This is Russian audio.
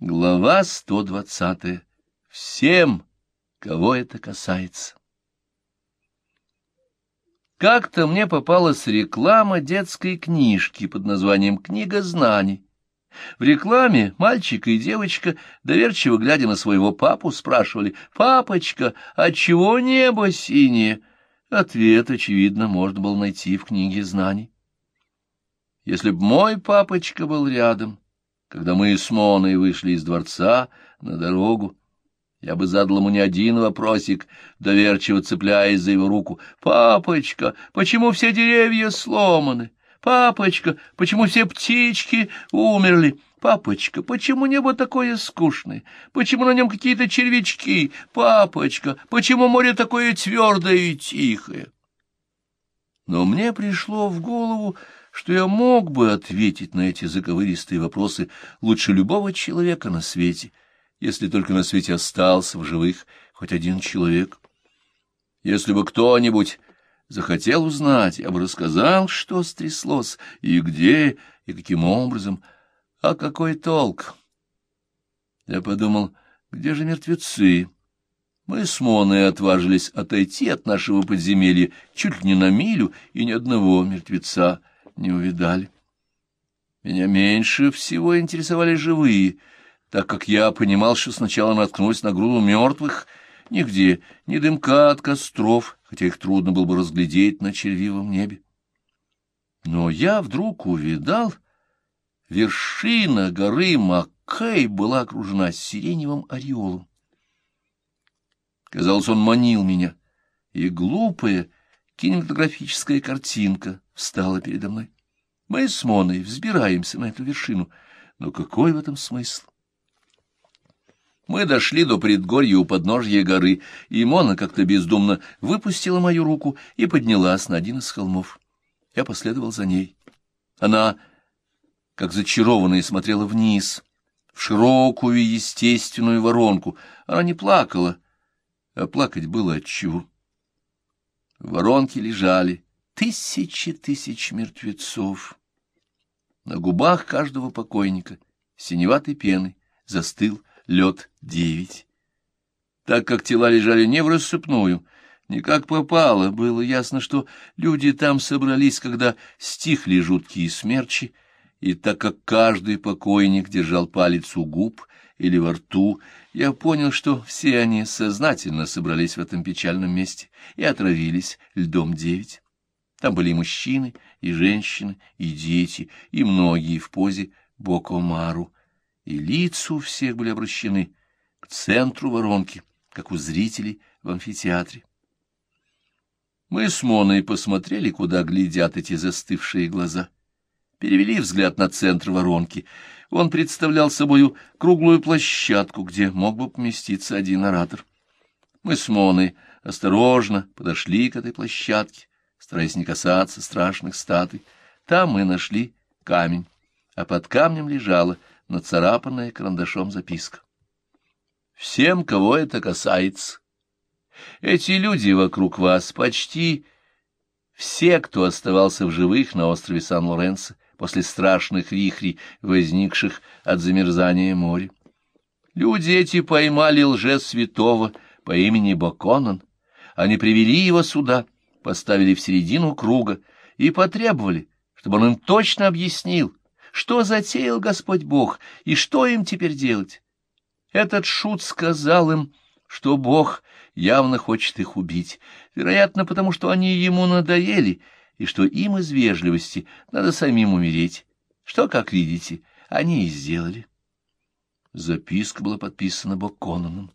Глава 120. Всем, кого это касается. Как-то мне попалась реклама детской книжки под названием «Книга знаний». В рекламе мальчик и девочка, доверчиво глядя на своего папу, спрашивали «Папочка, отчего небо синее?» Ответ, очевидно, можно было найти в книге знаний. Если б мой папочка был рядом, когда мы с Моной вышли из дворца на дорогу, я бы задал ему не один вопросик, доверчиво цепляясь за его руку. «Папочка, почему все деревья сломаны? Папочка, почему все птички умерли? Папочка, почему небо такое скучное? Почему на нем какие-то червячки? Папочка, почему море такое твердое и тихое?» Но мне пришло в голову что я мог бы ответить на эти заковыристые вопросы лучше любого человека на свете, если только на свете остался в живых хоть один человек. Если бы кто-нибудь захотел узнать, я бы рассказал, что стряслось, и где, и каким образом, а какой толк? Я подумал, где же мертвецы? Мы с Моной отважились отойти от нашего подземелья чуть ли не на милю, и ни одного мертвеца не увидали. Меня меньше всего интересовали живые, так как я понимал, что сначала наткнусь на груду мертвых, нигде, ни дымка от костров, хотя их трудно было бы разглядеть на червивом небе. Но я вдруг увидал, вершина горы Маккей была окружена сиреневым ореолом. Казалось, он манил меня, и глупая кинематографическая картинка встала передо мной. Мы с Моной взбираемся на эту вершину, но какой в этом смысл? Мы дошли до предгорья у подножья горы, и Мона как-то бездумно выпустила мою руку и поднялась на один из холмов. Я последовал за ней. Она, как зачарованная, смотрела вниз, в широкую естественную воронку. Она не плакала, а плакать было отчего. Воронки лежали тысячи тысяч мертвецов. На губах каждого покойника синеватой пеной застыл лед девять. Так как тела лежали не в рассыпную, не как попало, было ясно, что люди там собрались, когда стихли жуткие смерчи, и так как каждый покойник держал палец у губ или во рту, я понял, что все они сознательно собрались в этом печальном месте и отравились льдом девять. Там были и мужчины, и женщины, и дети, и многие в позе Бокомару, и лица у всех были обращены к центру воронки, как у зрителей в амфитеатре. Мы с Моной посмотрели, куда глядят эти застывшие глаза. Перевели взгляд на центр воронки. Он представлял собою круглую площадку, где мог бы поместиться один оратор. Мы с Моной осторожно подошли к этой площадке стараясь не касаться страшных статуй. Там мы нашли камень, а под камнем лежала нацарапанная карандашом записка. «Всем, кого это касается, эти люди вокруг вас почти все, кто оставался в живых на острове Сан-Лоренцо после страшных вихрей, возникших от замерзания моря. Люди эти поймали лже-святого по имени Боконан, они привели его сюда — поставили в середину круга и потребовали, чтобы он им точно объяснил, что затеял Господь Бог и что им теперь делать. Этот шут сказал им, что Бог явно хочет их убить, вероятно, потому что они ему надоели, и что им из вежливости надо самим умереть, что, как видите, они и сделали. Записка была подписана Бокононом.